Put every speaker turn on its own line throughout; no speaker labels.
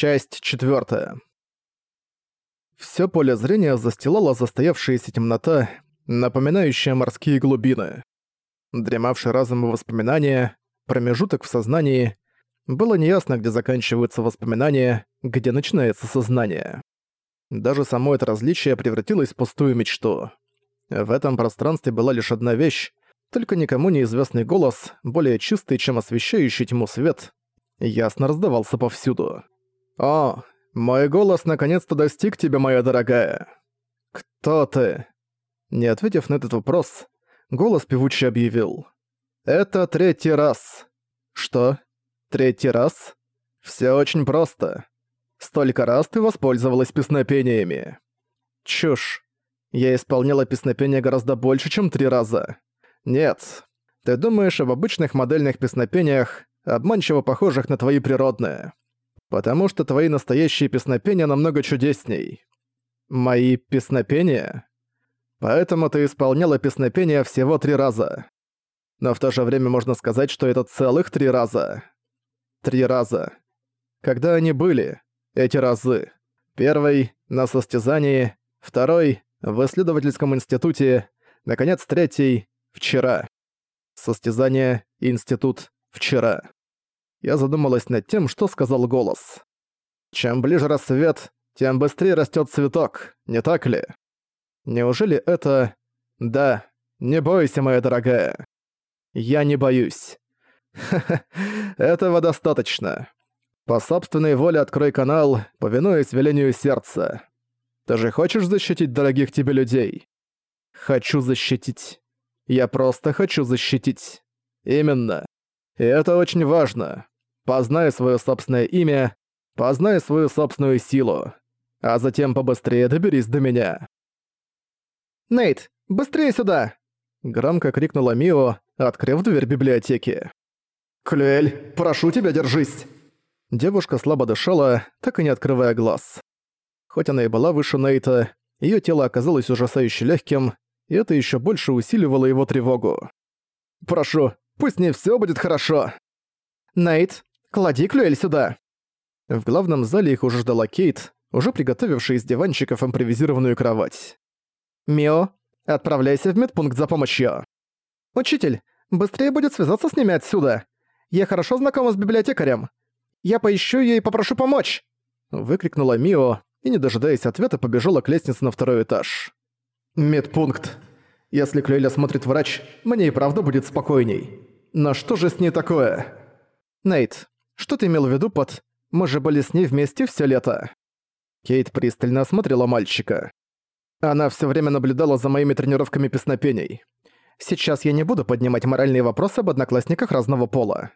Часть четвертая. Всё поле зрения застилала застоявшаяся темнота, напоминающая морские глубины. Дремавший разум и воспоминания, промежуток в сознании, было неясно, где заканчиваются воспоминания, где начинается сознание. Даже само это различие превратилось в пустую мечту. В этом пространстве была лишь одна вещь, только никому неизвестный голос, более чистый, чем освещающий тьму свет, ясно раздавался повсюду. «О, мой голос наконец-то достиг тебя, моя дорогая!» «Кто ты?» Не ответив на этот вопрос, голос певучий объявил. «Это третий раз». «Что? Третий раз?» «Всё очень просто. Столько раз ты воспользовалась песнопениями». «Чушь. Я исполняла песнопения гораздо больше, чем три раза. Нет. Ты думаешь об обычных модельных песнопениях, обманчиво похожих на твои природные. Потому что твои настоящие песнопения намного чудесней. Мои песнопения? Поэтому ты исполняла песнопения всего три раза. Но в то же время можно сказать, что это целых три раза. Три раза. Когда они были, эти разы? Первый — на состязании, второй — в исследовательском институте, наконец, третий — вчера. Состязание, институт, вчера я задумалась над тем, что сказал голос. Чем ближе рассвет, тем быстрее растет цветок, не так ли? Неужели это... Да, не бойся, моя дорогая. Я не боюсь. Ха-ха, этого достаточно. По собственной воле открой канал, повинуясь велению сердца. Ты же хочешь защитить дорогих тебе людей? Хочу защитить. Я просто хочу защитить. Именно. И это очень важно. Познай свое собственное имя, познай свою собственную силу, а затем побыстрее доберись до меня. «Нейт, быстрее сюда!» Громко крикнула Мио, открыв дверь библиотеки. «Клюэль, прошу тебя, держись!» Девушка слабо дышала, так и не открывая глаз. Хоть она и была выше Нейта, её тело оказалось ужасающе легким, и это ещё больше усиливало его тревогу. «Прошу, Пусть не все будет хорошо. Найт, клади Клюэль сюда. В главном зале их уже ждала Кейт, уже приготовившая из диванчиков импровизированную кровать. Мио, отправляйся в медпункт за помощью. Учитель, быстрее будет связаться с ними отсюда. Я хорошо знакома с библиотекарем. Я поищу её и попрошу помочь!» Выкрикнула Мио и, не дожидаясь ответа, побежала к лестнице на второй этаж. «Медпункт. Если Клюэля смотрит врач, мне и правда будет спокойней. Но что же с ней такое? Нейт, что ты имел в виду под «мы же были с ней вместе все лето»? Кейт пристально осмотрела мальчика. Она все время наблюдала за моими тренировками песнопений. Сейчас я не буду поднимать моральные вопросы об одноклассниках разного пола.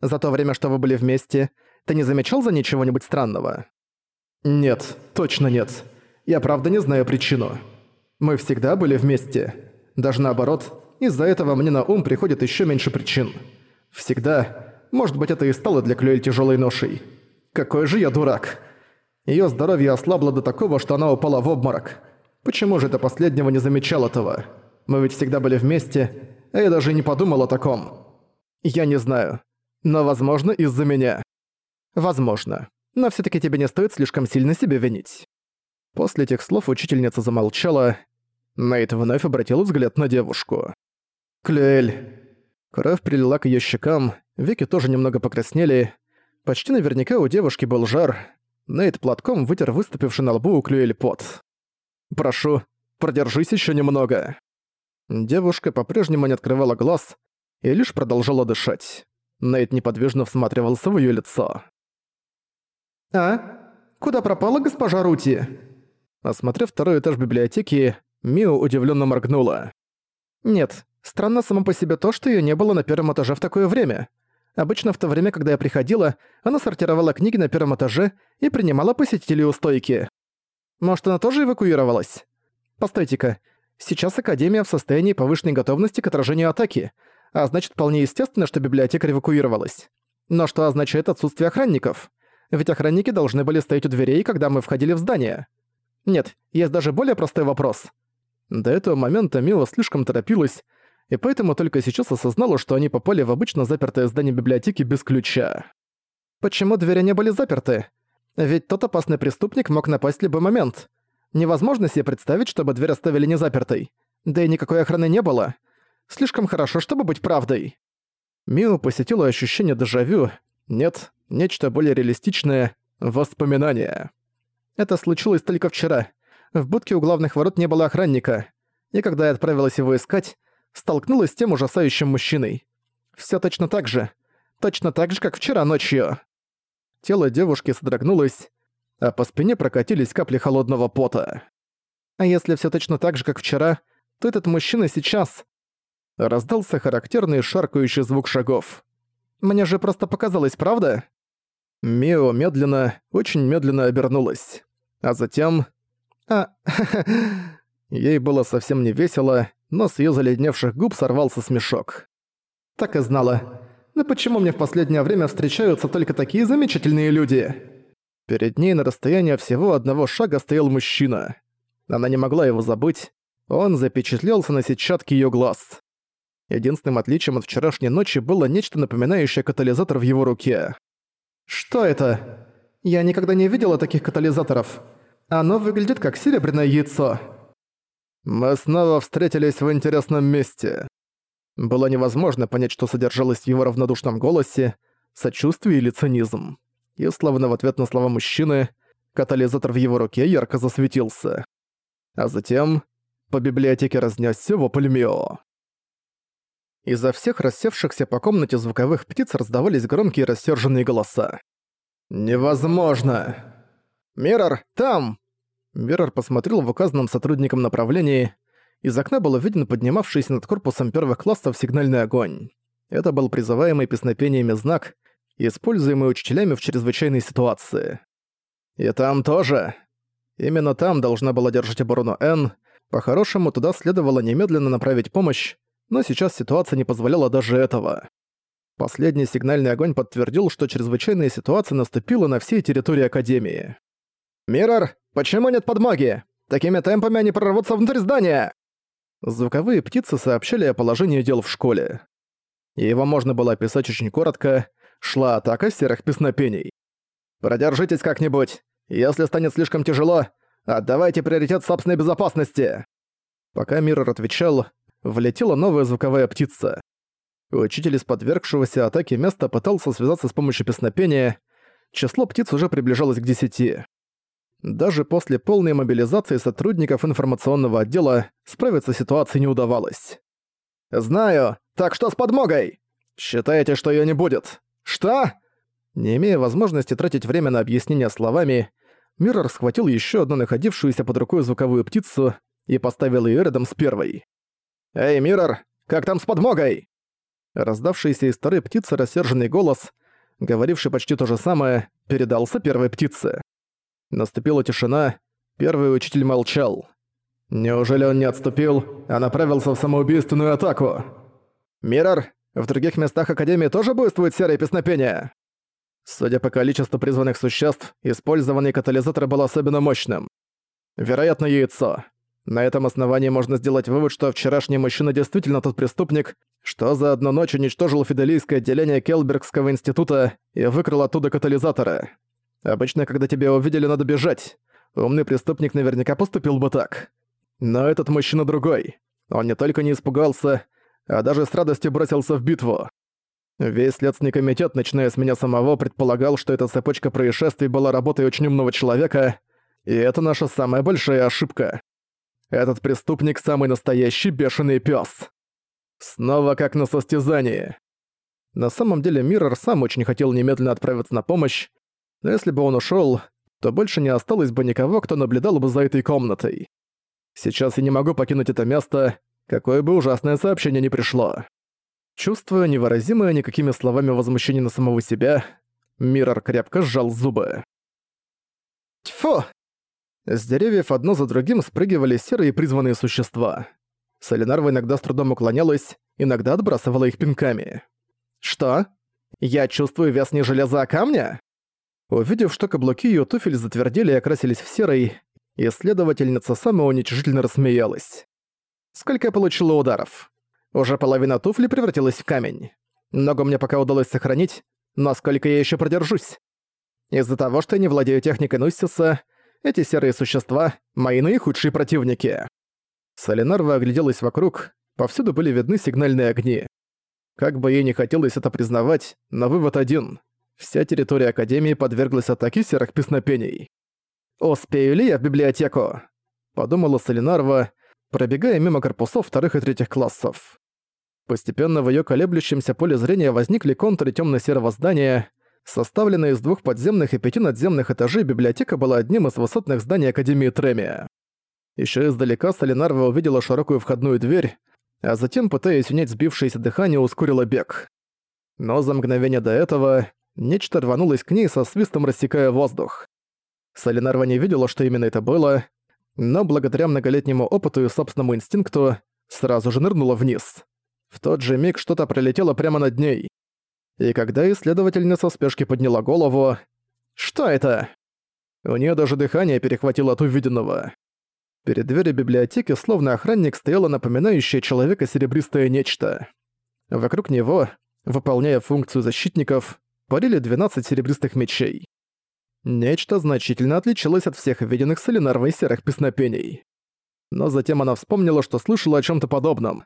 За то время, что вы были вместе, ты не замечал за ней чего-нибудь странного? Нет, точно нет. Я правда не знаю причину. Мы всегда были вместе. Даже наоборот, из-за этого мне на ум приходит еще меньше причин. Всегда. Может быть, это и стало для Клюэль тяжелой ношей. Какой же я дурак. Ее здоровье ослабло до такого, что она упала в обморок. Почему же это последнего не замечал этого? Мы ведь всегда были вместе, а я даже не подумал о таком. Я не знаю. Но, возможно, из-за меня. Возможно. Но все таки тебе не стоит слишком сильно себя винить. После этих слов учительница замолчала. Нейт вновь обратил взгляд на девушку. Клюэль. Кровь прилила к её щекам, веки тоже немного покраснели. Почти наверняка у девушки был жар. Нейт платком вытер выступивший на лбу у Клюэль пот. «Прошу, продержись ещё немного». Девушка по-прежнему не открывала глаз и лишь продолжала дышать. Нейт неподвижно всматривался в её лицо. «А? Куда пропала госпожа Рути?» Осмотрев второй этаж библиотеки, Мио удивлённо моргнула. «Нет, Странно само по себе то, что её не было на первом этаже в такое время. Обычно в то время, когда я приходила, она сортировала книги на первом этаже и принимала посетителей у стойки. Может, она тоже эвакуировалась? Постойте-ка, сейчас Академия в состоянии повышенной готовности к отражению атаки, а значит, вполне естественно, что библиотека эвакуировалась. Но что означает отсутствие охранников? Ведь охранники должны были стоять у дверей, когда мы входили в здание. Нет, есть даже более простой вопрос. До этого момента Мила слишком торопилась, и поэтому только сейчас осознала, что они попали в обычно запертое здание библиотеки без ключа. Почему двери не были заперты? Ведь тот опасный преступник мог напасть в любой момент. Невозможно себе представить, чтобы дверь оставили незапертой. Да и никакой охраны не было. Слишком хорошо, чтобы быть правдой. Мио посетило ощущение дежавю. Нет, нечто более реалистичное — воспоминание. Это случилось только вчера. В будке у главных ворот не было охранника. И когда я отправилась его искать, столкнулась с тем ужасающим мужчиной. Всё точно так же. Точно так же, как вчера ночью. Тело девушки содрогнулось, а по спине прокатились капли холодного пота. А если всё точно так же, как вчера, то этот мужчина сейчас... Раздался характерный шаркающий звук шагов. Мне же просто показалось, правда? Мио медленно, очень медленно обернулась. А затем... А, Ей было совсем не весело, но с её заледневших губ сорвался смешок. Так и знала. Но почему мне в последнее время встречаются только такие замечательные люди? Перед ней на расстоянии всего одного шага стоял мужчина. Она не могла его забыть, он запечатлелся на сетчатке её глаз. Единственным отличием от вчерашней ночи было нечто напоминающее катализатор в его руке. «Что это? Я никогда не видела таких катализаторов. Оно выглядит как серебряное яйцо». Мы снова встретились в интересном месте. Было невозможно понять, что содержалось в его равнодушном голосе, сочувствие или цинизм. И словно в ответ на слова мужчины, катализатор в его руке ярко засветился. А затем по библиотеке разнесся вопль Мио. Изо всех рассевшихся по комнате звуковых птиц раздавались громкие рассерженные голоса. «Невозможно!» «Миррор, там!» Миррор посмотрел в указанном сотрудником направлении. Из окна было виден поднимавшийся над корпусом первых классов сигнальный огонь. Это был призываемый песнопениями знак, используемый учителями в чрезвычайной ситуации. «И там тоже!» Именно там должна была держать оборону Н, по-хорошему, туда следовало немедленно направить помощь, но сейчас ситуация не позволяла даже этого. Последний сигнальный огонь подтвердил, что чрезвычайная ситуация наступила на всей территории Академии. «Миррор, почему нет подмоги? Такими темпами они прорвутся внутрь здания!» Звуковые птицы сообщали о положении дел в школе. Его можно было описать очень коротко. Шла атака серых песнопений. «Продержитесь как-нибудь. Если станет слишком тяжело, Отдавайте приоритет собственной безопасности!» Пока Миррор отвечал, влетела новая звуковая птица. Учитель из подвергшегося атаке места пытался связаться с помощью песнопения. Число птиц уже приближалось к десяти. Даже после полной мобилизации сотрудников информационного отдела справиться с ситуацией не удавалось. «Знаю. Так что с подмогой? Считаете, что её не будет? Что?» Не имея возможности тратить время на объяснение словами, Миррор схватил еще одну находившуюся под рукой звуковую птицу и поставил ее рядом с первой. «Эй, Миррор, как там с подмогой?» Раздавшийся из второй птицы рассерженный голос, говоривший почти то же самое, передался первой птице. Наступила тишина, первый учитель молчал. Неужели он не отступил, а направился в самоубийственную атаку? «Миррор, в других местах Академии тоже буйствует серое песнопение?» Судя по количеству призванных существ, использованный катализатор был особенно мощным. Вероятно, яйцо. На этом основании можно сделать вывод, что вчерашний мужчина действительно тот преступник, что за одну ночь уничтожил фиделийское отделение Келбергского института и выкрал оттуда катализаторы. Обычно, когда тебя увидели, надо бежать. Умный преступник наверняка поступил бы так. Но этот мужчина другой. Он не только не испугался, а даже с радостью бросился в битву. Весь Следственный комитет, начиная с меня самого, предполагал, что эта цепочка происшествий была работой очень умного человека, и это наша самая большая ошибка. Этот преступник самый настоящий бешеный пес. Снова как на состязании. На самом деле Миррор сам очень хотел немедленно отправиться на помощь, но если бы он ушел, то больше не осталось бы никого, кто наблюдал бы за этой комнатой. Сейчас я не могу покинуть это место, какое бы ужасное сообщение ни пришло. Чувствуя невыразимое никакими словами возмущение на самого себя, Миррор крепко сжал зубы. Тьфу! С деревьев одно за другим спрыгивали серые призванные существа. Солинарва иногда с трудом уклонялась, иногда отбрасывала их пинками. «Что? Я чувствую вес не железа, а камня?» Увидев, что каблуки её туфель затвердели и окрасились в серый, исследовательница самоуничижительно рассмеялась. «Сколько я получила ударов? Уже половина туфли превратилась в камень. Много мне пока удалось сохранить, но сколько я еще продержусь? Из-за того, что я не владею техникой Нуссиса, эти серые существа — мои наихудшие противники. Солинарва огляделась вокруг, повсюду были видны сигнальные огни. Как бы ей не хотелось это признавать, но вывод один. Вся территория Академии подверглась атаке серых песнопений. «Успею ли я в библиотеку?» — подумала Солинарва, пробегая мимо корпусов вторых и третьих классов. Постепенно в её колеблющемся поле зрения возникли контуры тёмно-серого здания. Составленная из двух подземных и пяти надземных этажей, библиотека была одним из высотных зданий Академии Тремия. Ещё издалека Солинарва увидела широкую входную дверь, а затем, пытаясь унять сбившееся дыхание, ускорила бег. Но за мгновение до этого нечто рванулось к ней со свистом рассекая воздух. Солинарва не видела, что именно это было, но благодаря многолетнему опыту и собственному инстинкту сразу же нырнула вниз. В тот же миг что-то пролетело прямо над ней. И когда исследовательница в спешке подняла голову... Что это? У нее даже дыхание перехватило от увиденного. Перед дверью библиотеки, словно охранник, стояло напоминающее человека серебристое нечто. Вокруг него, выполняя функцию защитников, парили 12 серебристых мечей. Нечто значительно отличалось от всех виденных солинарвой серых песнопений. Но затем она вспомнила, что слышала о чем то подобном.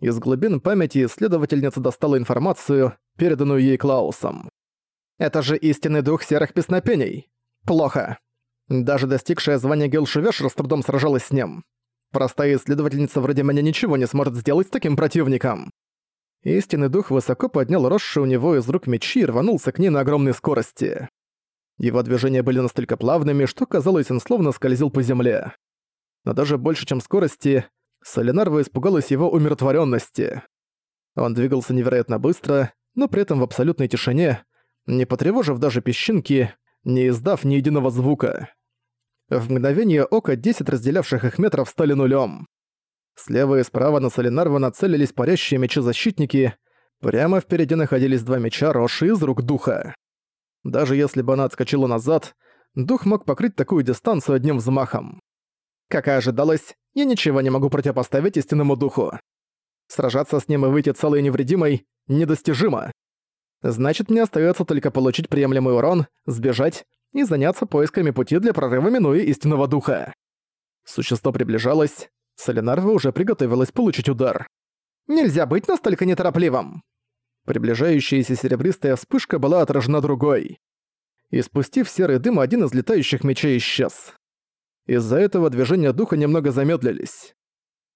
Из глубин памяти исследовательница достала информацию, переданную ей Клаусом. «Это же истинный дух серых песнопений. Плохо. Даже достигшая звания Гелшевешер с трудом сражалась с ним. Простая исследовательница вроде меня ничего не сможет сделать с таким противником». Истинный дух высоко поднял росшие у него из рук мечи и рванулся к ней на огромной скорости. Его движения были настолько плавными, что казалось, он словно скользил по земле. Но даже больше, чем скорости, Солинарва испугалась его умиротворенности. Он двигался невероятно быстро, но при этом в абсолютной тишине, не потревожив даже песчинки, не издав ни единого звука. В мгновение ока 10 разделявших их метров стали нулем. Слева и справа на Солинарва нацелились парящие мечи-защитники, прямо впереди находились два меча, росшие из рук духа. Даже если бы она отскочила назад, дух мог покрыть такую дистанцию одним взмахом. Как и ожидалось, я ничего не могу противопоставить истинному духу. Сражаться с ним и выйти целой и невредимой недостижимо. Значит, мне остается только получить приемлемый урон, сбежать и заняться поисками пути для прорыва минуя истинного духа. Существо приближалось, Солинарва уже приготовилась получить удар. Нельзя быть настолько неторопливым. Приближающаяся серебристая вспышка была отражена другой. И спустив серый дым, один из летающих мечей исчез. Из-за этого движения духа немного замедлились.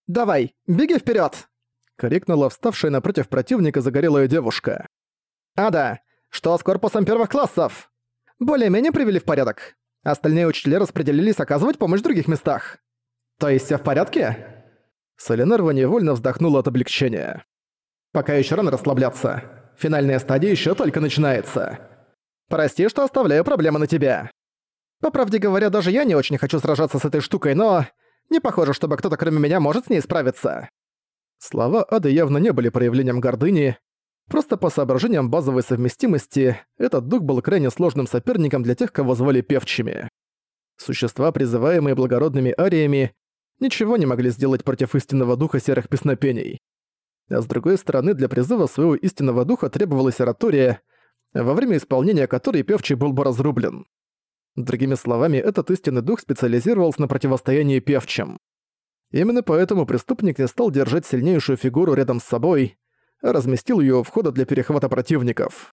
«Давай, беги вперед! крикнула вставшая напротив противника загорелая девушка. «Ада, что с корпусом первых классов?» «Более-менее привели в порядок. Остальные учителя распределились оказывать помощь в других местах». «То есть все в порядке?» Солинарва невольно вздохнула от облегчения. «Пока еще рано расслабляться. Финальная стадия еще только начинается. Прости, что оставляю проблемы на тебя. По правде говоря, даже я не очень хочу сражаться с этой штукой, но... Не похоже, чтобы кто-то кроме меня может с ней справиться. Слова Ады явно не были проявлением гордыни. Просто по соображениям базовой совместимости, этот дух был крайне сложным соперником для тех, кого звали певчими. Существа, призываемые благородными ариями, ничего не могли сделать против истинного духа серых песнопений. А с другой стороны, для призыва своего истинного духа требовалась оратория, во время исполнения которой певчий был бы разрублен. Другими словами, этот истинный дух специализировался на противостоянии певчим. Именно поэтому преступник не стал держать сильнейшую фигуру рядом с собой, а разместил её у входа для перехвата противников.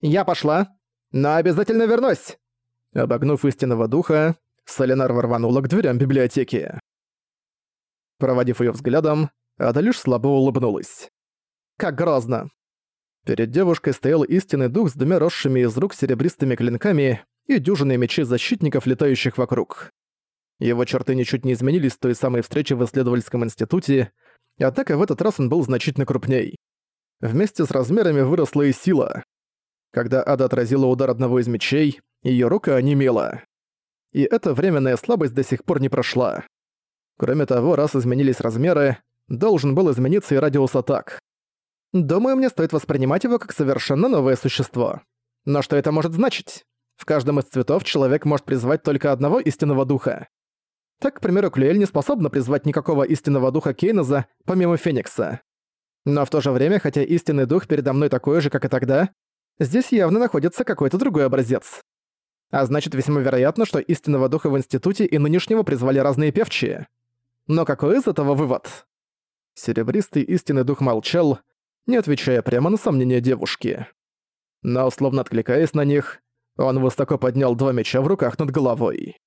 «Я пошла, но обязательно вернусь!» Обогнув истинного духа, Соленар ворванула к дверям библиотеки. Проводив её взглядом, Ада лишь слабо улыбнулась. «Как грозно!» Перед девушкой стоял истинный дух с двумя росшими из рук серебристыми клинками, и дюжины мечей защитников, летающих вокруг. Его черты ничуть не изменились с той самой встречи в исследовательском институте, однако в этот раз он был значительно крупней. Вместе с размерами выросла и сила. Когда Ада отразила удар одного из мечей, ее рука онемела. И эта временная слабость до сих пор не прошла. Кроме того, раз изменились размеры, должен был измениться и радиус атак. Думаю, мне стоит воспринимать его как совершенно новое существо. Но что это может значить? В каждом из цветов человек может призвать только одного истинного духа. Так, к примеру, Клюэль не способна призвать никакого истинного духа Кейноза, помимо Феникса. Но в то же время, хотя истинный дух передо мной такой же, как и тогда, здесь явно находится какой-то другой образец. А значит, весьма вероятно, что истинного духа в институте и нынешнего призвали разные певчие. Но какой из этого вывод? Серебристый истинный дух молчал, не отвечая прямо на сомнения девушки. Но, словно откликаясь на них, он высоко поднял два меча в руках над головой.